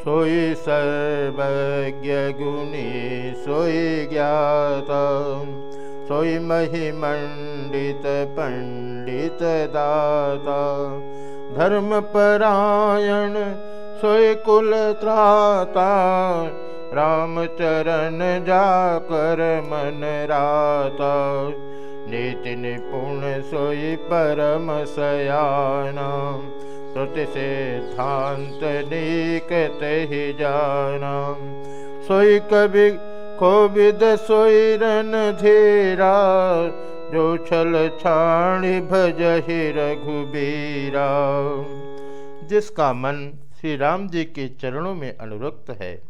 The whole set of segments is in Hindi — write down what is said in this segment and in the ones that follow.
सोय सर्वज्ञुनी सो ज्ञाता। सोय महिमण्डित पण्डितदाता धर्मपरायण सोय कुलत्राता रामचरण जाकर रामचरणता नीतिनिपुण सोयी परम सयाना। श्रुति सिद्धांत नीकत ही जाना सोई कवि, कोविद सोई रन धीरा, जो छल छाणी भज ही रघुबीरा। जिसका मन श्री राम जी के चरणों में अनुरक्त है,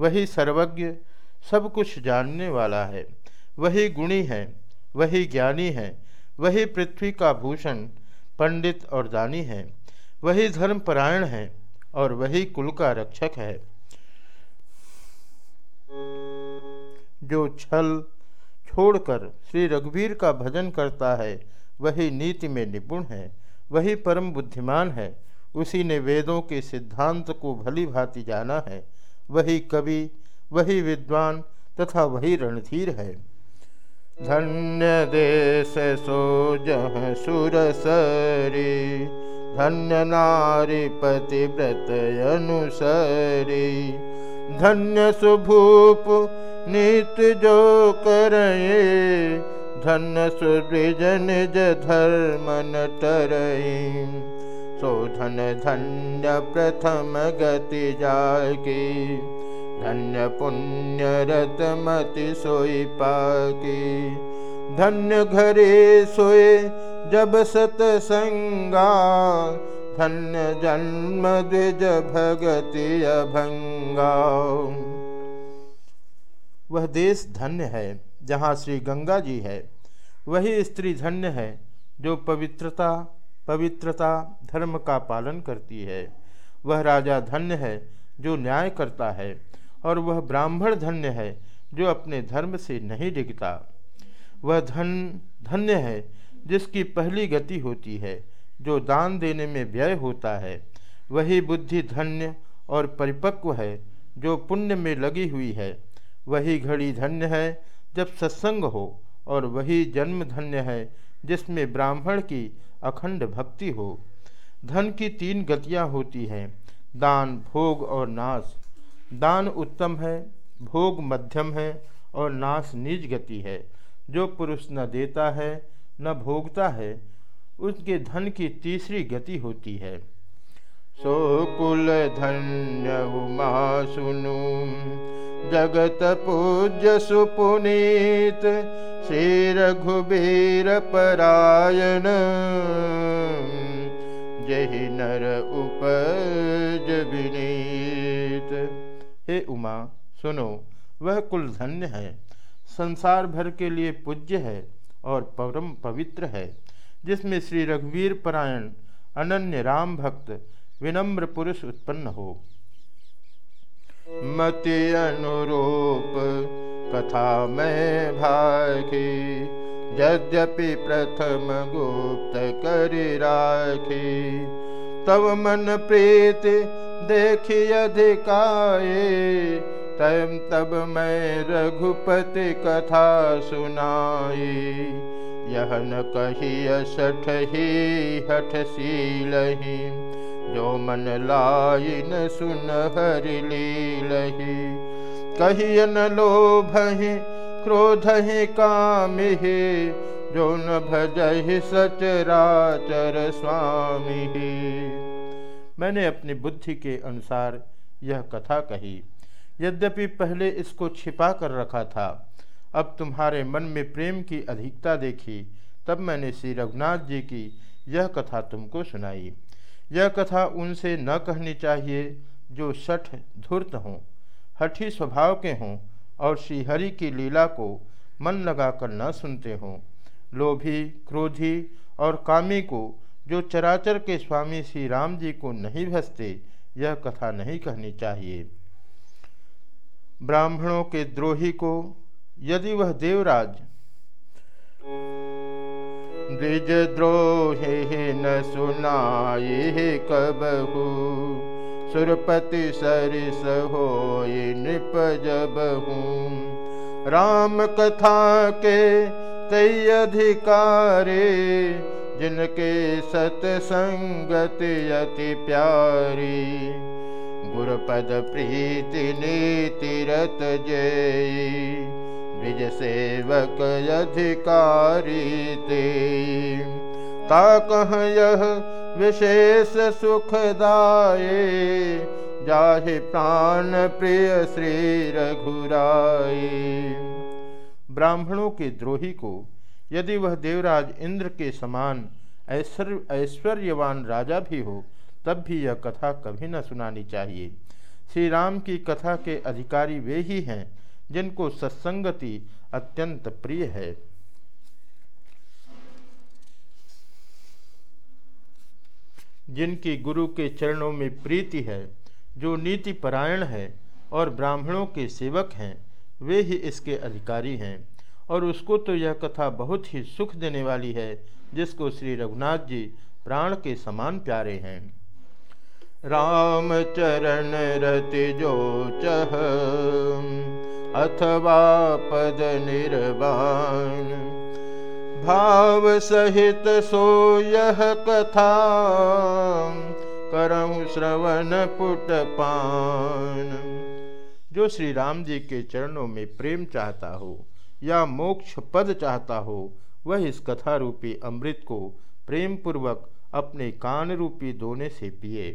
वही सर्वज्ञ सब कुछ जानने वाला है। वही गुणी है, वही ज्ञानी है, वही पृथ्वी का भूषण, पंडित और दानी है। वही धर्मपरायण है और वही कुल का रक्षक है। जो छल छोड़कर श्री रघुवीर का भजन करता है, वही नीति में निपुण है, वही परम बुद्धिमान है। उसी ने वेदों के सिद्धांत को भली भांति जाना है। वही कवि, वही विद्वान तथा वही रणधीर है। धन्य देश सो जह सुरसरी धन्य नारी पति पतिव्रत अनुसरी धन्य सुभूप नित जो करे धन्य सुद्विज निज धर्मन तरई सो धन धन्य प्रथम गति जागी। धन्य पुण्य रतमति सोई पाकी धन्य घरे सोए जब सतसंगा धन्य जन्म द्विज भगति अभंगा वह देश धन्य है, जहाँ श्री गंगा जी है। वही स्त्री धन्य है, जो पवित्रता पवित्रता धर्म का पालन करती है। वह राजा धन्य है, जो न्याय करता है। और वह ब्राह्मण धन्य है, जो अपने धर्म से नहीं डिगता। वह धन, धन्य है जिसकी पहली गति होती है, जो दान देने में व्यय होता है, वही बुद्धि धन्य और परिपक्व है, जो पुण्य में लगी हुई है। वही घड़ी धन्य है, जब सत्संग हो, और वही जन्म धन्य है, जिसमें ब्राह्मण की अखंड भक्ति हो। धन की तीन गतियाँ होती हैं, दान, भोग और नाश। दान उत्तम है, भोग मध्यम है, और नाश निज गति है। जो पुरुष न देता है न भोगता है, उसके धन की तीसरी गति होती है। सो कुल धन्य सुनु। जगत पूज्य सुपुनीत श्री रघुबीर परायण। जही नर उपज विनीत। हे उमा, सुनो, वह कुल धन्य है, संसार भर के लिए पूज्य है। और परम पवित्र है, जिसमें श्री रघुवीर परायण, अनन्य राम भक्त, विनम्र पुरुष उत्पन्न हो। मति अनुरूप कथा में भाखी यद्यपि प्रथम गुप्त कर राखी। तब मन प्रीति देखी अधिकाए तम तब मैं रघुपति कथा सुनाई। यह न कही सठ ही हठ सीलही जो मन लाई न सुन हर लीलही कही न लोभ ही, क्रोध ही, काम ही, जो न भज सचराचर स्वामी मैंने अपनी बुद्धि के अनुसार यह कथा कही। यद्यपि पहले इसको छिपा कर रखा था, अब तुम्हारे मन में प्रेम की अधिकता देखी, तब मैंने श्री रघुनाथ जी की यह कथा तुमको सुनाई। यह कथा उनसे न कहनी चाहिए, जो सठ धूर्त हों, हठी स्वभाव के हों, और श्रीहरि की लीला को मन लगाकर न सुनते हों। लोभी, क्रोधी और कामी को, जो चराचर के स्वामी श्री राम जी को नहीं भसते यह कथा नहीं कहनी चाहिए। ब्राह्मणों के द्रोही को यदि वह देवराज द्विज द्रोहे न सुनाए कबहू सुरपति सरिस हो नृप जब हूँ? राम कथा के तय अधिकारे, जिनके सतसंगत अति प्यारी। गुरुपद प्रीति नीति रत जय। निज सेवक अधिकारी ते। ता कह यह विशेष सुखदाये जाहि प्राण प्रिय श्री रघुराई ब्राह्मणों के द्रोही को यदि वह देवराज इंद्र के समान ऐश्वर्यवान राजा भी हो तब भी यह कथा कभी न सुनानी चाहिए। श्री राम की कथा के अधिकारी वे ही हैं, जिनको सत्संगति अत्यंत प्रिय है। जिनकी गुरु के चरणों में प्रीति है, जो नीति परायण है और ब्राह्मणों के सेवक हैं, वे ही इसके अधिकारी हैं। और उसको तो यह कथा बहुत ही सुख देने वाली है, जिसको श्री रघुनाथ जी प्राण के समान प्यारे हैं। राम चरण रति जो चह अथवा पद निर्वाण। भाव सहित सो यह कथा करऊँ श्रवण पुट पान जो श्री राम जी के चरणों में प्रेम चाहता हो या मोक्ष पद चाहता हो, वह इस कथा रूपी अमृत को प्रेम पूर्वक अपने कान रूपी दोने से पिए।